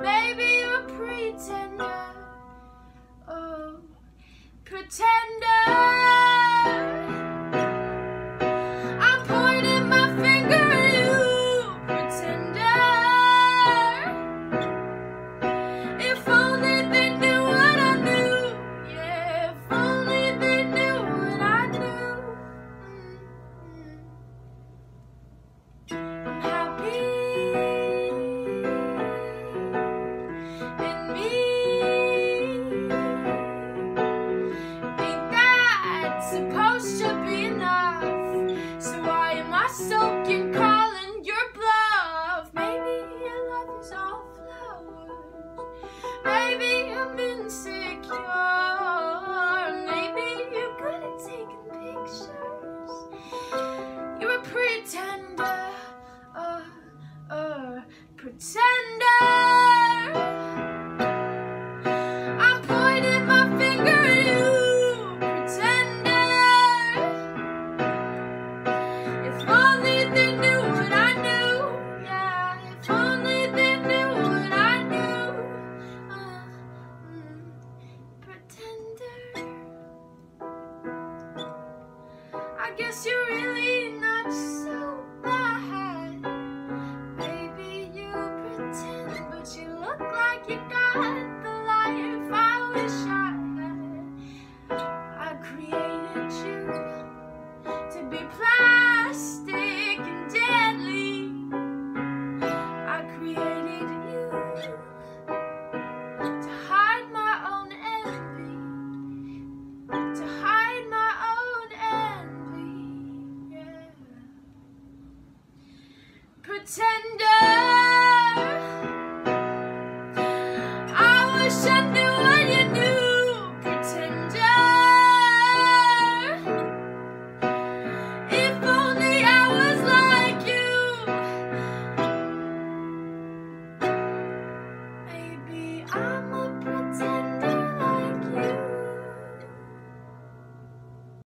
Maybe you're a pretender. Oh, pretender. Insecure. Maybe you're good at taking pictures. You're a pretender, uh, uh, pretender. I guess you're really not so bad. Maybe you pretend, but you look like you got. tender